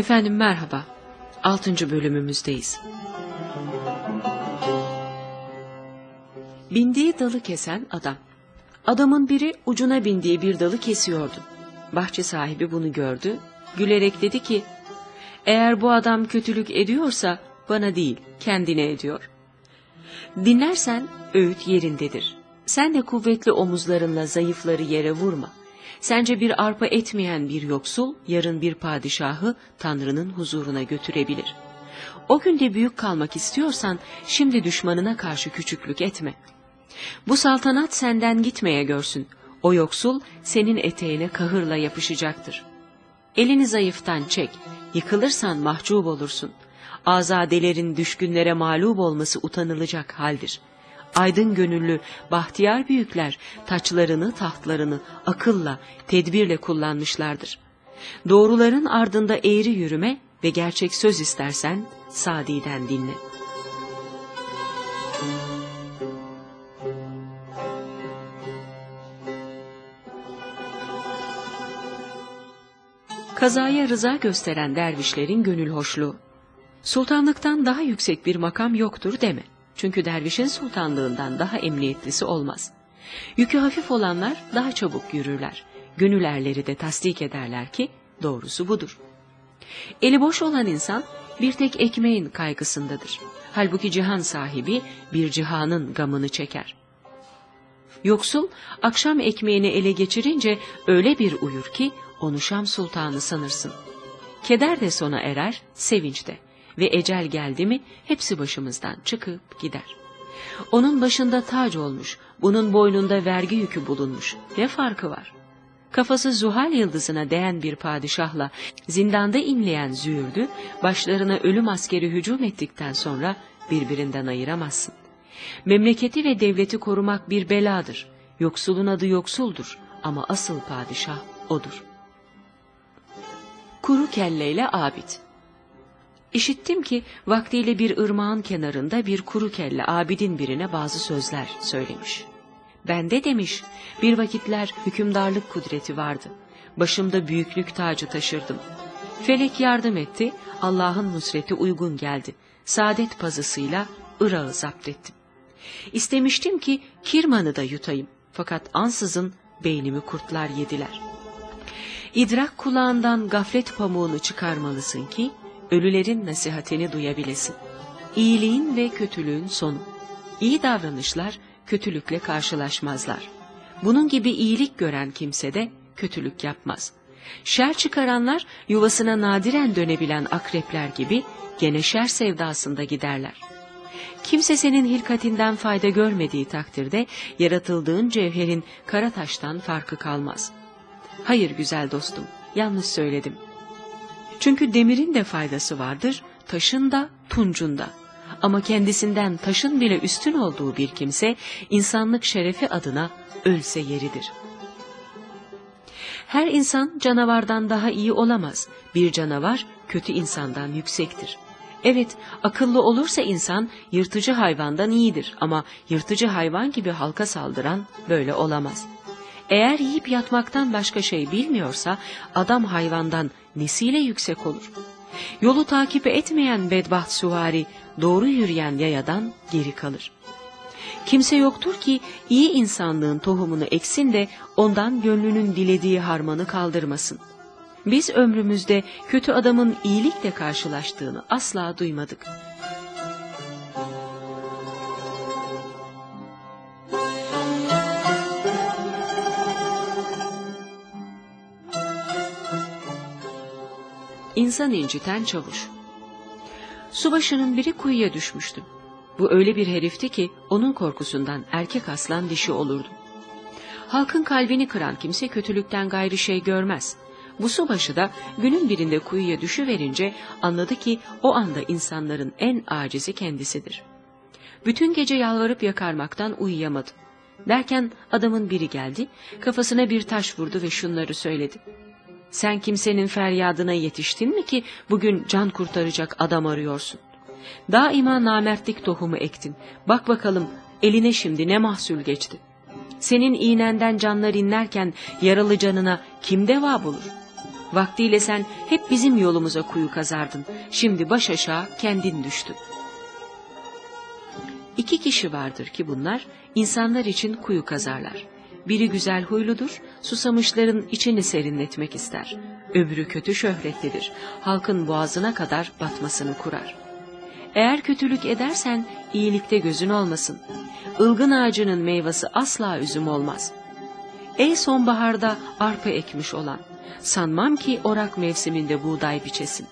Efendim merhaba. Altıncı bölümümüzdeyiz. Bindiği dalı kesen adam. Adamın biri ucuna bindiği bir dalı kesiyordu. Bahçe sahibi bunu gördü, gülerek dedi ki, eğer bu adam kötülük ediyorsa bana değil, kendine ediyor. Dinlersen öğüt yerindedir. Sen de kuvvetli omuzlarınla zayıfları yere vurma. Sence bir arpa etmeyen bir yoksul, yarın bir padişahı Tanrı'nın huzuruna götürebilir. O günde büyük kalmak istiyorsan, şimdi düşmanına karşı küçüklük etme. Bu saltanat senden gitmeye görsün. O yoksul, senin eteğine kahırla yapışacaktır. Elini zayıftan çek, yıkılırsan mahcup olursun. Azadelerin düşkünlere mağlup olması utanılacak haldir.'' Aydın gönüllü, bahtiyar büyükler taçlarını, tahtlarını akılla, tedbirle kullanmışlardır. Doğruların ardında eğri yürüme ve gerçek söz istersen Sadi'den dinle. Kazaya rıza gösteren dervişlerin gönül hoşluğu. Sultanlıktan daha yüksek bir makam yoktur deme. Çünkü dervişin sultanlığından daha emniyetlisi olmaz. Yükü hafif olanlar daha çabuk yürürler. Gönülerleri de tasdik ederler ki doğrusu budur. Eli boş olan insan bir tek ekmeğin kaygısındadır. Halbuki cihan sahibi bir cihanın gamını çeker. Yoksul akşam ekmeğini ele geçirince öyle bir uyur ki onu Şam sultanı sanırsın. Keder de sona erer, sevinç de ve ecel geldi mi hepsi başımızdan çıkıp gider. Onun başında tac olmuş, bunun boynunda vergi yükü bulunmuş. Ne farkı var? Kafası Zuhal yıldızına değen bir padişahla zindanda inleyen züğürdü, başlarına ölüm askeri hücum ettikten sonra birbirinden ayıramazsın. Memleketi ve devleti korumak bir beladır. Yoksulun adı yoksuldur ama asıl padişah odur. Kuru kelleyle abid İşittim ki vaktiyle bir ırmağın kenarında bir kuru kelle abidin birine bazı sözler söylemiş. Bende demiş bir vakitler hükümdarlık kudreti vardı. Başımda büyüklük tacı taşırdım. Felek yardım etti, Allah'ın nusreti uygun geldi. Saadet pazısıyla Irak'ı zapt ettim. İstemiştim ki Kirman'ı da yutayım. Fakat ansızın beynimi kurtlar yediler. İdrak kulağından gaflet pamuğunu çıkarmalısın ki ölülerin nasihatini duyabilesin. İyiliğin ve kötülüğün sonu. İyi davranışlar kötülükle karşılaşmazlar. Bunun gibi iyilik gören kimse de kötülük yapmaz. Şer çıkaranlar yuvasına nadiren dönebilen akrepler gibi gene şer sevdasında giderler. Kimse senin hilkatinden fayda görmediği takdirde yaratıldığın cevherin kara taştan farkı kalmaz. Hayır güzel dostum, yanlış söyledim.'' Çünkü demirin de faydası vardır, taşın da, tuncun da. Ama kendisinden taşın bile üstün olduğu bir kimse, insanlık şerefi adına ölse yeridir. Her insan canavardan daha iyi olamaz. Bir canavar kötü insandan yüksektir. Evet, akıllı olursa insan yırtıcı hayvandan iyidir ama yırtıcı hayvan gibi halka saldıran böyle olamaz.'' Eğer yiyip yatmaktan başka şey bilmiyorsa adam hayvandan nesiyle yüksek olur? Yolu takip etmeyen bedbaht suvari doğru yürüyen yayadan geri kalır. Kimse yoktur ki iyi insanlığın tohumunu eksin de ondan gönlünün dilediği harmanı kaldırmasın. Biz ömrümüzde kötü adamın iyilikle karşılaştığını asla duymadık. İnsan inciten çavuş. Subaşının biri kuyuya düşmüştü. Bu öyle bir herifti ki onun korkusundan erkek aslan dişi olurdu. Halkın kalbini kıran kimse kötülükten gayrı şey görmez. Bu subaşı da günün birinde kuyuya düşüverince anladı ki o anda insanların en acizi kendisidir. Bütün gece yalvarıp yakarmaktan uyuyamadı. Derken adamın biri geldi, kafasına bir taş vurdu ve şunları söyledi. Sen kimsenin feryadına yetiştin mi ki bugün can kurtaracak adam arıyorsun? Daima namertlik tohumu ektin. Bak bakalım eline şimdi ne mahsul geçti. Senin iğnenden canlar inlerken yaralı canına kim deva bulur? Vaktiyle sen hep bizim yolumuza kuyu kazardın. Şimdi baş aşağı kendin düştün. İki kişi vardır ki bunlar insanlar için kuyu kazarlar. Biri güzel huyludur, susamışların içini serinletmek ister. Öbürü kötü şöhretlidir, halkın boğazına kadar batmasını kurar. Eğer kötülük edersen iyilikte gözün olmasın. Ilgın ağacının meyvesi asla üzüm olmaz. Ey sonbaharda arpa ekmiş olan, sanmam ki orak mevsiminde buğday biçesin.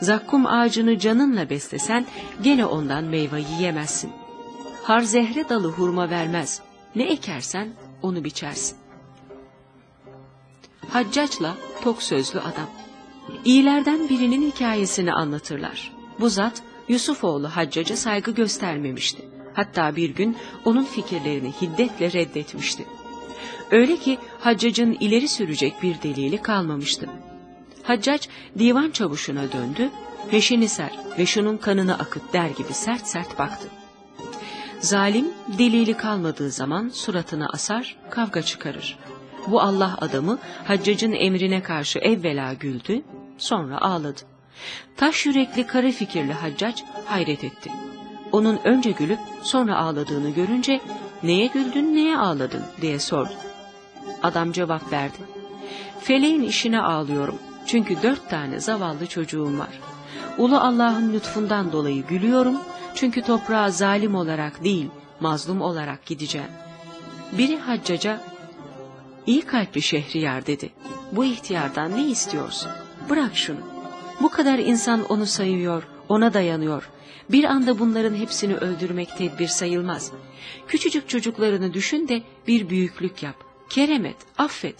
Zakkum ağacını canınla beslesen gene ondan meyve yiyemezsin. Har zehre dalı hurma vermez. Ne ekersen onu biçersin. Haccacla tok sözlü adam. İyilerden birinin hikayesini anlatırlar. Bu zat Yusufoğlu Haccac'a saygı göstermemişti. Hatta bir gün onun fikirlerini hiddetle reddetmişti. Öyle ki Haccac'ın ileri sürecek bir delili kalmamıştı. Haccac divan çavuşuna döndü, meşini ser ve şunun kanını akıt der gibi sert sert baktı. Zalim delili kalmadığı zaman suratını asar, kavga çıkarır. Bu Allah adamı Haccac'ın emrine karşı evvela güldü, sonra ağladı. Taş yürekli kara fikirli Haccac hayret etti. Onun önce gülüp sonra ağladığını görünce neye güldün neye ağladın diye sordu. Adam cevap verdi. Feleğin işine ağlıyorum çünkü dört tane zavallı çocuğum var. Ulu Allah'ın lütfundan dolayı gülüyorum çünkü toprağa zalim olarak değil mazlum olarak gideceğim. Biri haccaca iyi kalpli Şehriyar dedi. Bu ihtiyardan ne istiyorsun? Bırak şunu. Bu kadar insan onu sayıyor, ona dayanıyor. Bir anda bunların hepsini öldürmek tedbir sayılmaz. Küçücük çocuklarını düşün de bir büyüklük yap. Keremet, affet.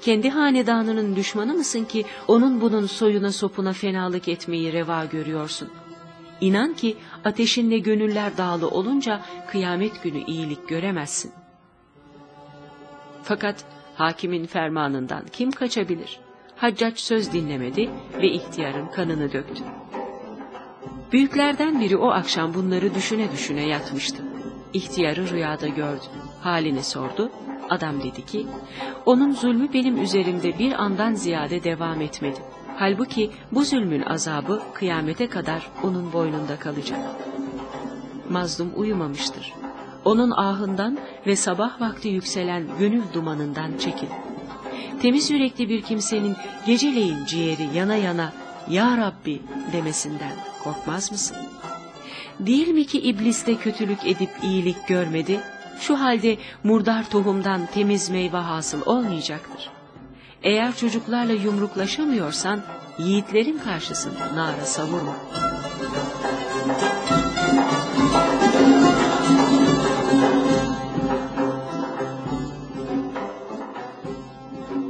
Kendi hanedanının düşmanı mısın ki onun bunun soyuna sopuna fenalık etmeyi reva görüyorsun? İnan ki ateşinle gönüller dağlı olunca kıyamet günü iyilik göremezsin. Fakat hakimin fermanından kim kaçabilir? Haccac söz dinlemedi ve ihtiyarın kanını döktü. Büyüklerden biri o akşam bunları düşüne düşüne yatmıştı. İhtiyarı rüyada gördü. Halini sordu. Adam dedi ki, onun zulmü benim üzerimde bir andan ziyade devam etmedi. Halbuki bu zulmün azabı kıyamete kadar onun boynunda kalacak. Mazlum uyumamıştır. Onun ahından ve sabah vakti yükselen gönül dumanından çekil. Temiz yürekli bir kimsenin geceleyin ciğeri yana yana Ya Rabbi demesinden korkmaz mısın? Değil mi ki iblis de kötülük edip iyilik görmedi, şu halde murdar tohumdan temiz meyve hasıl olmayacaktır. Eğer çocuklarla yumruklaşamıyorsan, yiğitlerin karşısında nara savurma.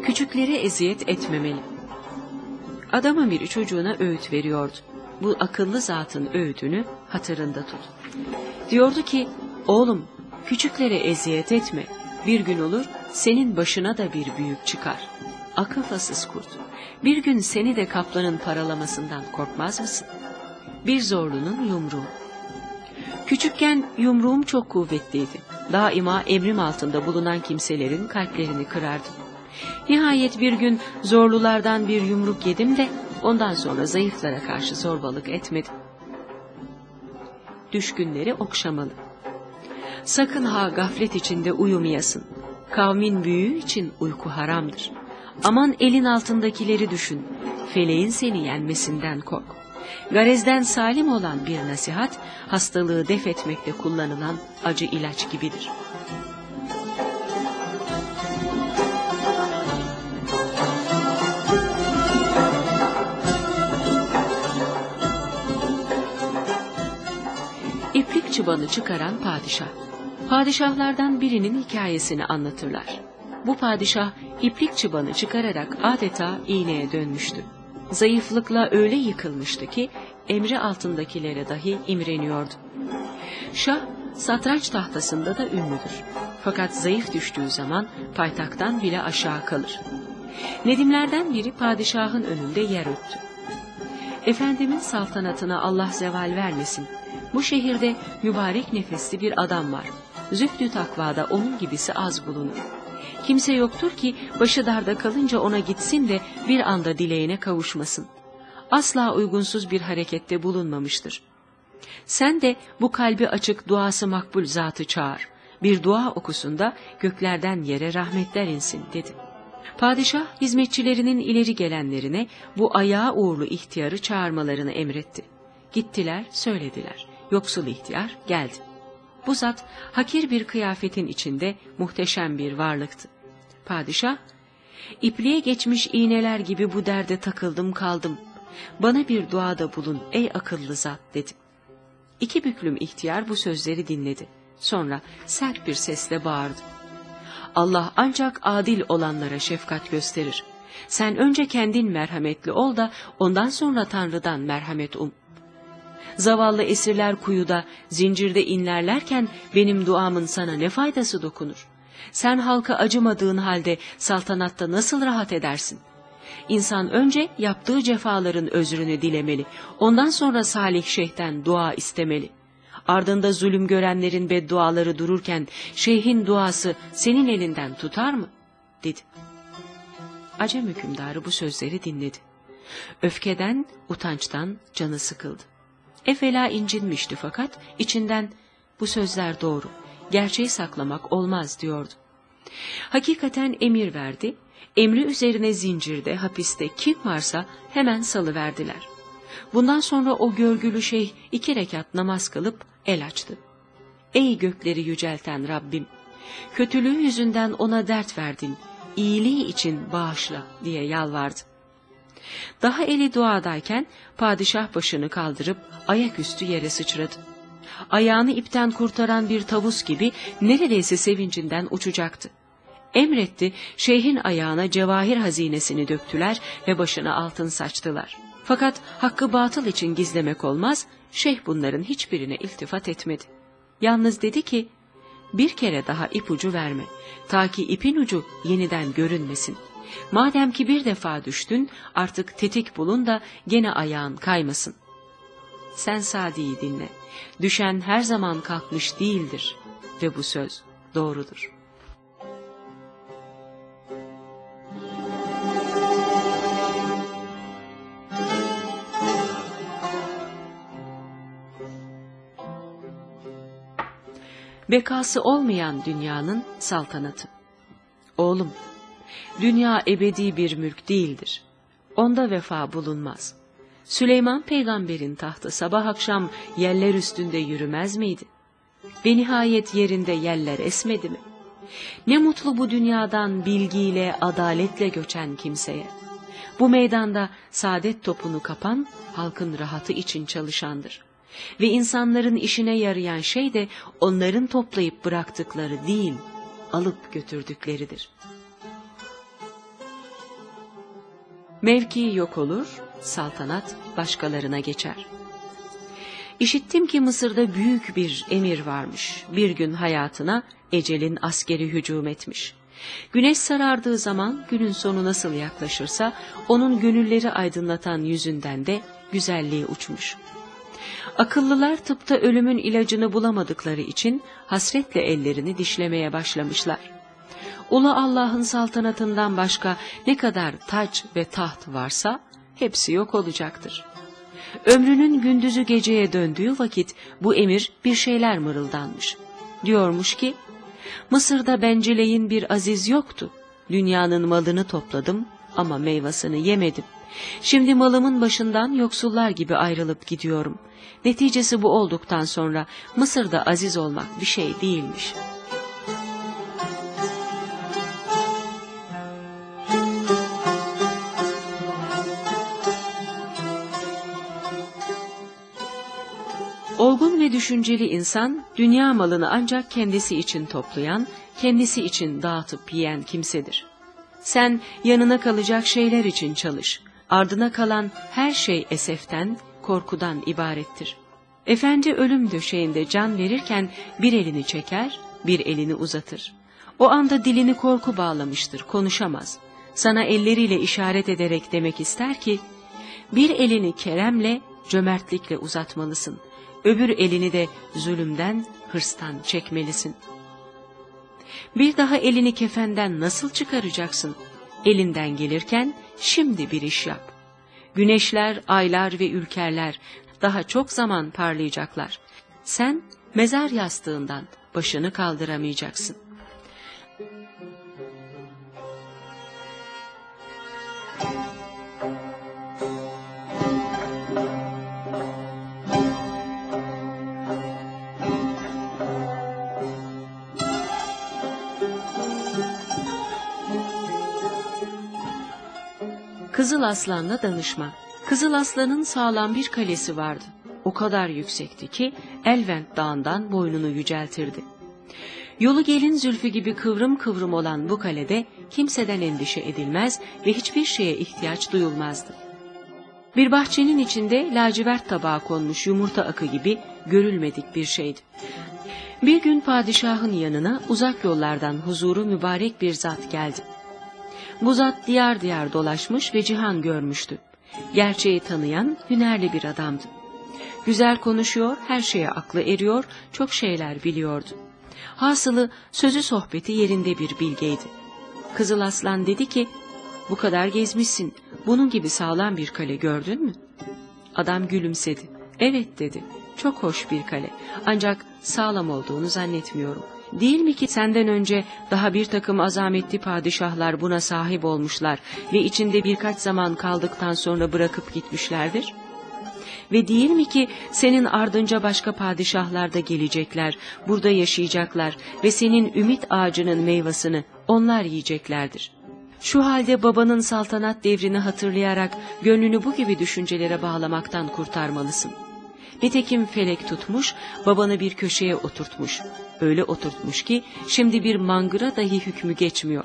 Küçüklere eziyet etmemeli. Adamın biri çocuğuna öğüt veriyordu. Bu akıllı zatın öğüdünü hatırında tut. Diyordu ki, oğlum küçüklere eziyet etme. Bir gün olur senin başına da bir büyük çıkar. Akıfasız kurt. Bir gün seni de kaplanın paralamasından korkmaz mısın? Bir zorlunun yumruğu. Küçükken yumruğum çok kuvvetliydi. Daima emrim altında bulunan kimselerin kalplerini kırardım. Nihayet bir gün zorlulardan bir yumruk yedim de ondan sonra zayıflara karşı zorbalık etmedim. Düşkünleri okşamalı. Sakın ha gaflet içinde uyumayasın. Kavmin büyüğü için uyku haramdır. Aman elin altındakileri düşün. Feleğin seni yenmesinden kork. Garezden salim olan bir nasihat, hastalığı def etmekte kullanılan acı ilaç gibidir.'' İplik çıbanı çıkaran padişah. Padişahlardan birinin hikayesini anlatırlar. Bu padişah iplik çıbanı çıkararak adeta iğneye dönmüştü. Zayıflıkla öyle yıkılmıştı ki emri altındakilere dahi imreniyordu. Şah satranç tahtasında da ünlüdür. Fakat zayıf düştüğü zaman paytaktan bile aşağı kalır. Nedimlerden biri padişahın önünde yer öptü. Efendimin saltanatına Allah zeval vermesin. Bu şehirde mübarek nefesli bir adam var. Zühdü takvada onun gibisi az bulunur. Kimse yoktur ki başı darda kalınca ona gitsin de bir anda dileğine kavuşmasın. Asla uygunsuz bir harekette bulunmamıştır. Sen de bu kalbi açık duası makbul zatı çağır. Bir dua okusun da göklerden yere rahmetler insin dedi. Padişah hizmetçilerinin ileri gelenlerine bu ayağa uğurlu ihtiyarı çağırmalarını emretti. Gittiler, söylediler. Yoksul ihtiyar geldi. Bu zat hakir bir kıyafetin içinde muhteşem bir varlıktı. Padişah, ipliğe geçmiş iğneler gibi bu derde takıldım kaldım. Bana bir duada bulun ey akıllı zat dedi. İki büklüm ihtiyar bu sözleri dinledi. Sonra sert bir sesle bağırdı. Allah ancak adil olanlara şefkat gösterir. Sen önce kendin merhametli ol da ondan sonra Tanrı'dan merhamet um. Zavallı esirler kuyuda, zincirde inlerlerken benim duamın sana ne faydası dokunur? Sen halka acımadığın halde saltanatta nasıl rahat edersin? İnsan önce yaptığı cefaların özrünü dilemeli, ondan sonra Salih Şeyh'ten dua istemeli. Ardında zulüm görenlerin bedduaları dururken şeyhin duası senin elinden tutar mı? dedi. Acem hükümdarı bu sözleri dinledi. Öfkeden, utançtan canı sıkıldı. Evvela incinmişti fakat içinden bu sözler doğru, gerçeği saklamak olmaz diyordu. Hakikaten emir verdi, emri üzerine zincirde, hapiste kim varsa hemen salıverdiler. Bundan sonra o görgülü şey iki rekat namaz kılıp el açtı. Ey gökleri yücelten Rabbim! Kötülüğü yüzünden ona dert verdin, iyiliği için bağışla diye yalvardı. Daha eli duadayken padişah başını kaldırıp ayaküstü yere sıçradı. Ayağını ipten kurtaran bir tavus gibi neredeyse sevincinden uçacaktı. Emretti, şeyhin ayağına cevahir hazinesini döktüler ve başına altın saçtılar. Fakat hakkı batıl için gizlemek olmaz, şeyh bunların hiçbirine iltifat etmedi. Yalnız dedi ki, bir kere daha ipucu verme, ta ki ipin ucu yeniden görünmesin. Madem ki bir defa düştün, artık tetik bulun da gene ayağın kaymasın. Sen Sadi'yi dinle, düşen her zaman kalkmış değildir ve bu söz doğrudur.'' Bekası olmayan dünyanın saltanatı. Oğlum, dünya ebedi bir mülk değildir. Onda vefa bulunmaz. Süleyman peygamberin tahtı sabah akşam yeller üstünde yürümez miydi? Ve nihayet yerinde yeller esmedi mi? Ne mutlu bu dünyadan bilgiyle, adaletle göçen kimseye. Bu meydanda saadet topunu kapan, halkın rahatı için çalışandır. Ve insanların işine yarayan şey de onların toplayıp bıraktıkları değil, alıp götürdükleridir. Mevki yok olur, saltanat başkalarına geçer. İşittim ki Mısır'da büyük bir emir varmış. Bir gün hayatına ecelin askeri hücum etmiş. Güneş sarardığı zaman günün sonu nasıl yaklaşırsa onun gönülleri aydınlatan yüzünden de güzelliği uçmuş. Akıllılar tıpta ölümün ilacını bulamadıkları için hasretle ellerini dişlemeye başlamışlar. Ulu Allah'ın saltanatından başka ne kadar taç ve taht varsa hepsi yok olacaktır. Ömrünün gündüzü geceye döndüğü vakit bu emir bir şeyler mırıldanmış. Diyormuş ki, Mısır'da benceleyin bir aziz yoktu. Dünyanın malını topladım ama meyvasını yemedim. Şimdi malımın başından yoksullar gibi ayrılıp gidiyorum. Neticesi bu olduktan sonra Mısır'da aziz olmak bir şey değilmiş. Olgun ve düşünceli insan, dünya malını ancak kendisi için toplayan, kendisi için dağıtıp yiyen kimsedir. Sen yanına kalacak şeyler için çalış. Ardına kalan her şey eseften, korkudan ibarettir. Efendi ölüm döşeğinde can verirken bir elini çeker, bir elini uzatır. O anda dilini korku bağlamıştır, konuşamaz. Sana elleriyle işaret ederek demek ister ki, bir elini keremle, cömertlikle uzatmalısın. Öbür elini de zulümden, hırstan çekmelisin. Bir daha elini kefenden nasıl çıkaracaksın? Elinden gelirken şimdi bir iş yap. Güneşler, aylar ve ülkerler daha çok zaman parlayacaklar. Sen mezar yastığından başını kaldıramayacaksın. Kızıl Aslan'la danışma. Kızıl Aslan'ın sağlam bir kalesi vardı. O kadar yüksekti ki Elvent dağından boynunu yüceltirdi. Yolu gelin zülfü gibi kıvrım kıvrım olan bu kalede kimseden endişe edilmez ve hiçbir şeye ihtiyaç duyulmazdı. Bir bahçenin içinde lacivert tabağa konmuş yumurta akı gibi görülmedik bir şeydi. Bir gün padişahın yanına uzak yollardan huzuru mübarek bir zat geldi. Bu zat diyar diyar dolaşmış ve cihan görmüştü. Gerçeği tanıyan hünerli bir adamdı. Güzel konuşuyor, her şeye aklı eriyor, çok şeyler biliyordu. Hasılı sözü sohbeti yerinde bir bilgeydi. Kızıl Aslan dedi ki, bu kadar gezmişsin, bunun gibi sağlam bir kale gördün mü? Adam gülümsedi. Evet dedi, çok hoş bir kale, ancak sağlam olduğunu zannetmiyorum. Değil mi ki senden önce daha bir takım azametli padişahlar buna sahip olmuşlar ve içinde birkaç zaman kaldıktan sonra bırakıp gitmişlerdir? Ve değil mi ki senin ardınca başka padişahlar da gelecekler, burada yaşayacaklar ve senin ümit ağacının meyvasını onlar yiyeceklerdir. Şu halde babanın saltanat devrini hatırlayarak gönlünü bu gibi düşüncelere bağlamaktan kurtarmalısın. Nitekim felek tutmuş, babanı bir köşeye oturtmuş. Öyle oturtmuş ki şimdi bir mangıra dahi hükmü geçmiyor.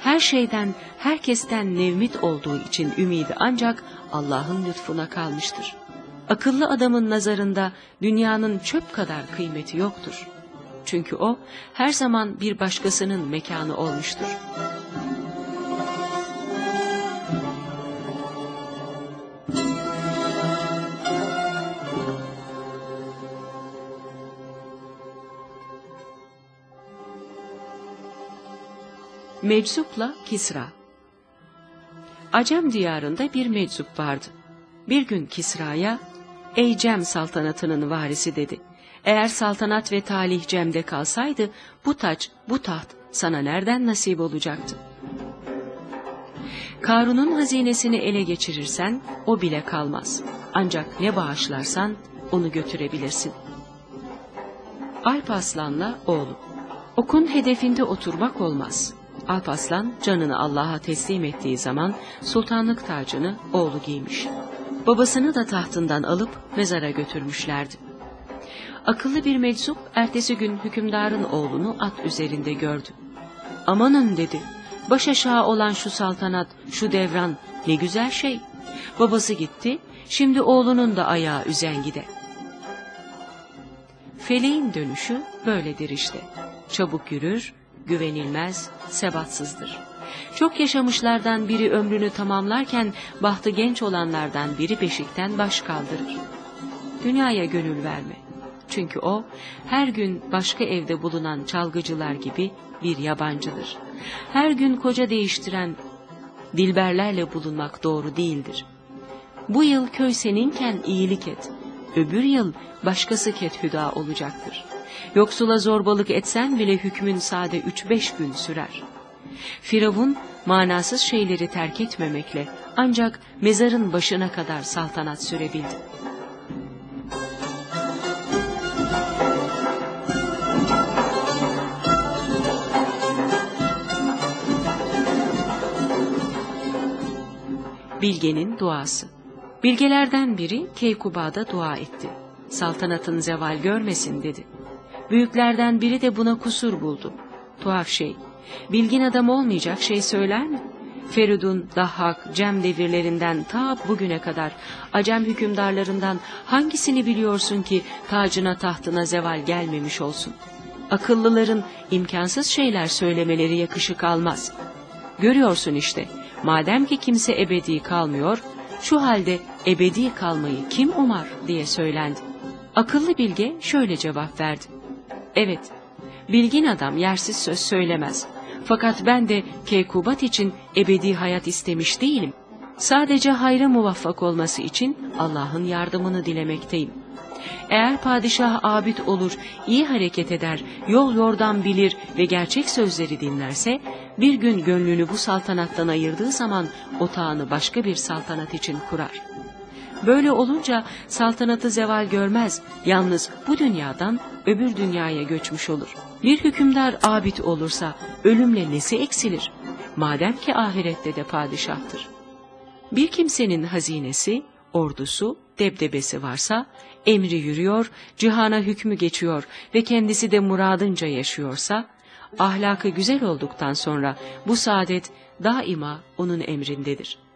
Her şeyden, herkesten nevmit olduğu için ümidi ancak Allah'ın lütfuna kalmıştır. Akıllı adamın nazarında dünyanın çöp kadar kıymeti yoktur. Çünkü o her zaman bir başkasının mekanı olmuştur. Meczup'la Kisra Acem diyarında bir meczup vardı. Bir gün Kisra'ya, ''Ey Cem saltanatının varisi'' dedi. ''Eğer saltanat ve talih Cem'de kalsaydı, bu taç, bu taht sana nereden nasip olacaktı?'' Karun'un hazinesini ele geçirirsen, o bile kalmaz. Ancak ne bağışlarsan, onu götürebilirsin. Alp Aslan'la oğlu Okun hedefinde oturmak olmaz.'' Alpaslan canını Allah'a teslim ettiği zaman sultanlık tacını oğlu giymiş. Babasını da tahtından alıp mezara götürmüşlerdi. Akıllı bir meczup ertesi gün hükümdarın oğlunu at üzerinde gördü. Amanın dedi, baş aşağı olan şu saltanat, şu devran ne güzel şey. Babası gitti, şimdi oğlunun da ayağı üzengide. Feleğin dönüşü böyledir işte. Çabuk yürür, güvenilmez, sebatsızdır. Çok yaşamışlardan biri ömrünü tamamlarken bahtı genç olanlardan biri beşikten baş kaldırır. Dünyaya gönül verme. Çünkü o her gün başka evde bulunan çalgıcılar gibi bir yabancıdır. Her gün koca değiştiren dilberlerle bulunmak doğru değildir. Bu yıl köy seninken iyilik et, öbür yıl başkası kethüda olacaktır.'' Yoksula zorbalık etsen bile hükmün sade üç beş gün sürer. Firavun manasız şeyleri terk etmemekle ancak mezarın başına kadar saltanat sürebildi. Bilge'nin duası Bilgelerden biri Keykuba'da dua etti. Saltanatın zeval görmesin dedi. Büyüklerden biri de buna kusur buldu. Tuhaf şey. Bilgin adam olmayacak şey söyler mi? Feridun, Dahhak, Cem devirlerinden ta bugüne kadar Acem hükümdarlarından hangisini biliyorsun ki tacına tahtına zeval gelmemiş olsun? Akıllıların imkansız şeyler söylemeleri yakışık almaz. Görüyorsun işte, madem ki kimse ebedi kalmıyor, şu halde ebedi kalmayı kim umar diye söylendi. Akıllı bilge şöyle cevap verdi. Evet, Bilgin adam yersiz söz söylemez. Fakat ben de keykubat için ebedi hayat istemiş değilim. Sadece hayra muvaffak olması için Allah'ın yardımını dilemekteyim. Eğer padişah abid olur, iyi hareket eder, yol yordan bilir ve gerçek sözleri dinlerse, bir gün gönlünü bu saltanattan ayırdığı zaman otağını başka bir saltanat için kurar. Böyle olunca saltanatı zeval görmez, yalnız bu dünyadan öbür dünyaya göçmüş olur. Bir hükümdar abid olursa ölümle nesi eksilir? Madem ki ahirette de padişahtır. Bir kimsenin hazinesi, ordusu, debdebesi varsa, emri yürüyor, cihana hükmü geçiyor ve kendisi de muradınca yaşıyorsa, ahlakı güzel olduktan sonra bu saadet daima onun emrindedir.''